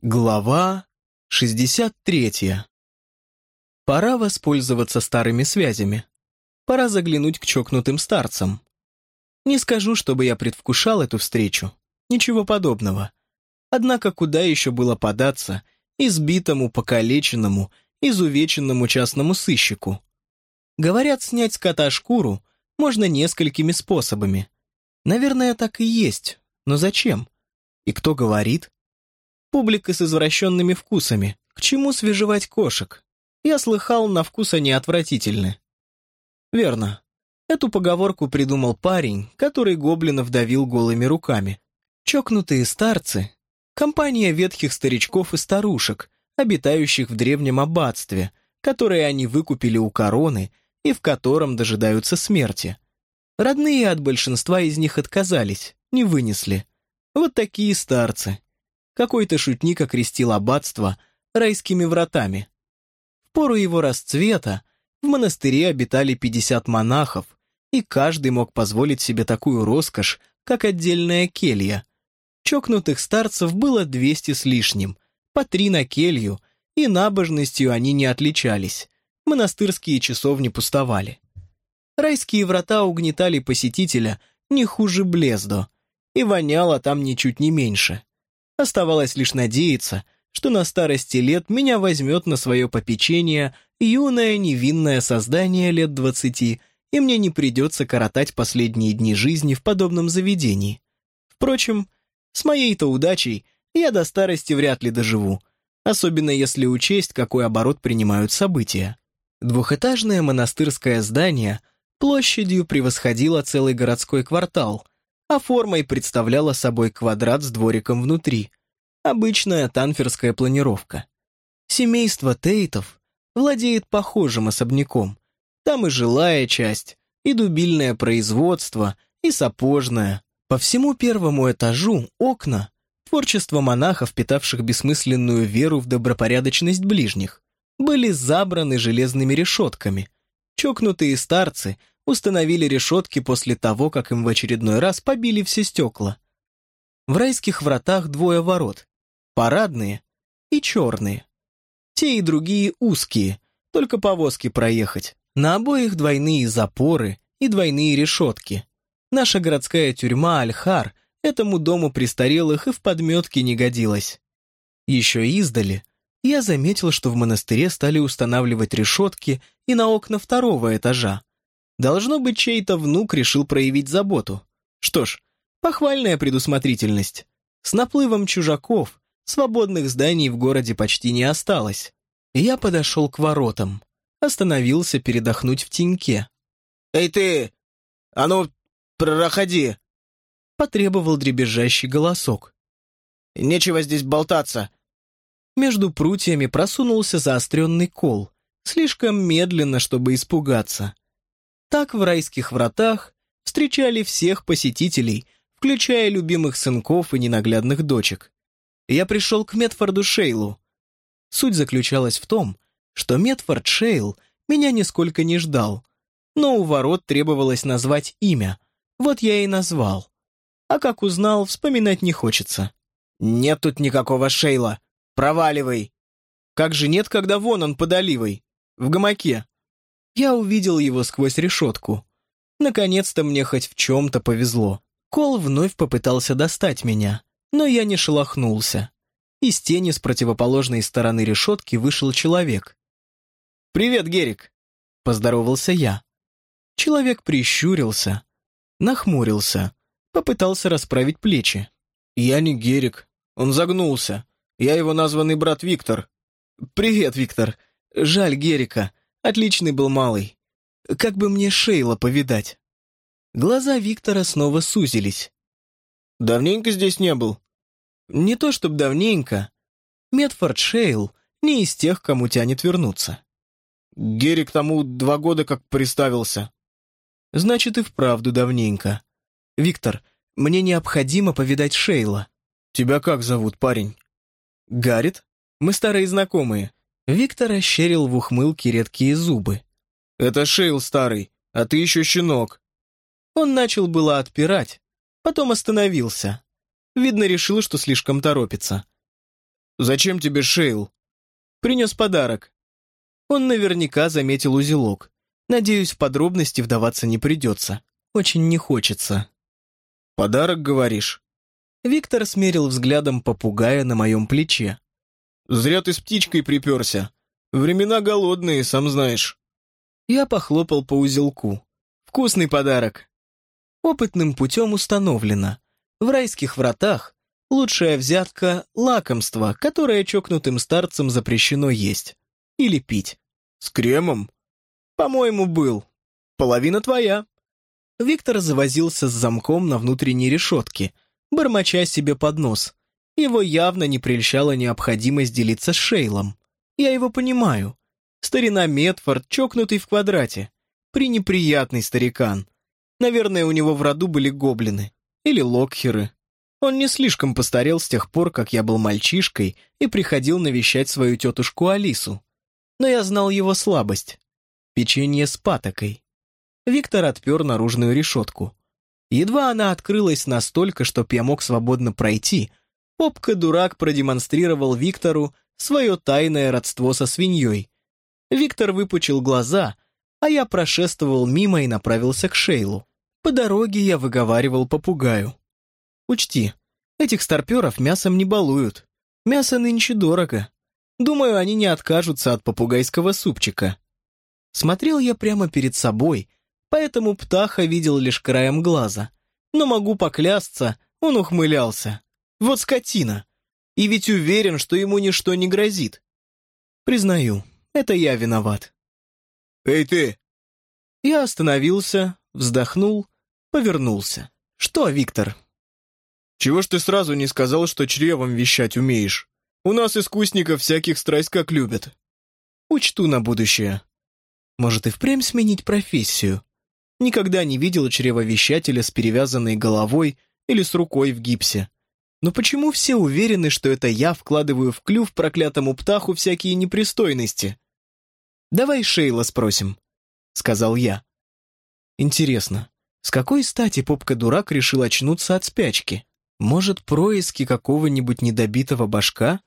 Глава 63. Пора воспользоваться старыми связями. Пора заглянуть к чокнутым старцам. Не скажу, чтобы я предвкушал эту встречу. Ничего подобного. Однако куда еще было податься избитому, покалеченному, изувеченному частному сыщику? Говорят, снять с кота шкуру можно несколькими способами. Наверное, так и есть. Но зачем? И кто говорит? Публика с извращенными вкусами. К чему свежевать кошек? Я слыхал, на вкус они отвратительны. Верно. Эту поговорку придумал парень, который гоблинов давил голыми руками. Чокнутые старцы — компания ветхих старичков и старушек, обитающих в древнем аббатстве, которые они выкупили у короны и в котором дожидаются смерти. Родные от большинства из них отказались, не вынесли. Вот такие старцы. Какой-то шутник окрестил аббатство райскими вратами. В пору его расцвета в монастыре обитали 50 монахов, и каждый мог позволить себе такую роскошь, как отдельная келья. Чокнутых старцев было 200 с лишним, по три на келью, и набожностью они не отличались. Монастырские часовни пустовали. Райские врата угнетали посетителя не хуже Блездо, и воняло там ничуть не меньше. Оставалось лишь надеяться, что на старости лет меня возьмет на свое попечение юное невинное создание лет двадцати, и мне не придется коротать последние дни жизни в подобном заведении. Впрочем, с моей-то удачей я до старости вряд ли доживу, особенно если учесть, какой оборот принимают события. Двухэтажное монастырское здание площадью превосходило целый городской квартал — а формой представляла собой квадрат с двориком внутри. Обычная танферская планировка. Семейство Тейтов владеет похожим особняком. Там и жилая часть, и дубильное производство, и сапожное. По всему первому этажу окна — творчество монахов, питавших бессмысленную веру в добропорядочность ближних, были забраны железными решетками. Чокнутые старцы установили решетки после того, как им в очередной раз побили все стекла. В райских вратах двое ворот, парадные и черные. Те и другие узкие, только повозки проехать. На обоих двойные запоры и двойные решетки. Наша городская тюрьма Альхар этому дому престарелых и в подметке не годилась. Еще издали я заметил, что в монастыре стали устанавливать решетки и на окна второго этажа. Должно быть, чей-то внук решил проявить заботу. Что ж, похвальная предусмотрительность. С наплывом чужаков свободных зданий в городе почти не осталось. Я подошел к воротам, остановился передохнуть в теньке. «Эй ты! А ну, проходи!» Потребовал дребезжащий голосок. «Нечего здесь болтаться!» Между прутьями просунулся заостренный кол, слишком медленно, чтобы испугаться. Так в райских вратах встречали всех посетителей, включая любимых сынков и ненаглядных дочек. Я пришел к Метфорду Шейлу. Суть заключалась в том, что Метфорд Шейл меня нисколько не ждал, но у ворот требовалось назвать имя, вот я и назвал. А как узнал, вспоминать не хочется. «Нет тут никакого Шейла. Проваливай!» «Как же нет, когда вон он под оливой? В гамаке?» Я увидел его сквозь решетку. Наконец-то мне хоть в чем-то повезло. Кол вновь попытался достать меня, но я не шелохнулся. Из тени с противоположной стороны решетки вышел человек. «Привет, Герик!» — поздоровался я. Человек прищурился, нахмурился, попытался расправить плечи. «Я не Герик. Он загнулся. Я его названный брат Виктор». «Привет, Виктор. Жаль Герика. Отличный был малый. Как бы мне Шейла повидать?» Глаза Виктора снова сузились. «Давненько здесь не был?» «Не то чтоб давненько. Медфорд Шейл не из тех, кому тянет вернуться». «Герри к тому два года как приставился». «Значит, и вправду давненько. Виктор, мне необходимо повидать Шейла». «Тебя как зовут, парень?» «Гаррит. Мы старые знакомые. Виктор ощерил в ухмылке редкие зубы. «Это Шейл старый, а ты еще щенок». Он начал было отпирать, потом остановился. Видно, решил, что слишком торопится. Зачем тебе Шейл? Принес подарок. Он наверняка заметил узелок. Надеюсь, в подробности вдаваться не придется. Очень не хочется. Подарок, говоришь? Виктор смерил взглядом попугая на моем плече. Зря ты с птичкой приперся. Времена голодные, сам знаешь. Я похлопал по узелку. Вкусный подарок. Опытным путем установлено. В райских вратах лучшая взятка — лакомство, которое чокнутым старцам запрещено есть. Или пить. С кремом? По-моему, был. Половина твоя. Виктор завозился с замком на внутренней решетке, бормоча себе под нос. Его явно не прельщала необходимость делиться с Шейлом. Я его понимаю. Старина Метфорд, чокнутый в квадрате. Пренеприятный старикан. Наверное, у него в роду были гоблины. Или локхеры. Он не слишком постарел с тех пор, как я был мальчишкой и приходил навещать свою тетушку Алису. Но я знал его слабость. Печенье с патокой. Виктор отпер наружную решетку. Едва она открылась настолько, чтоб я мог свободно пройти, попка-дурак продемонстрировал Виктору свое тайное родство со свиньей. Виктор выпучил глаза, а я прошествовал мимо и направился к Шейлу. По дороге я выговаривал попугаю. «Учти, этих старперов мясом не балуют. Мясо нынче дорого. Думаю, они не откажутся от попугайского супчика». Смотрел я прямо перед собой, поэтому птаха видел лишь краем глаза. Но могу поклясться, он ухмылялся. Вот скотина. И ведь уверен, что ему ничто не грозит. Признаю, это я виноват. «Эй ты!» Я остановился, вздохнул, повернулся. «Что, Виктор?» «Чего ж ты сразу не сказал, что чревом вещать умеешь? У нас искусников всяких страсть как любят». «Учту на будущее. Может и впрямь сменить профессию? Никогда не видел чревовещателя с перевязанной головой или с рукой в гипсе. Но почему все уверены, что это я вкладываю в клюв проклятому птаху всякие непристойности? «Давай Шейла спросим», — сказал я. Интересно, с какой стати попка-дурак решил очнуться от спячки? Может, происки какого-нибудь недобитого башка?